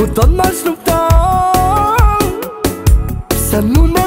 Cu tot m-aș lupta Să nu ne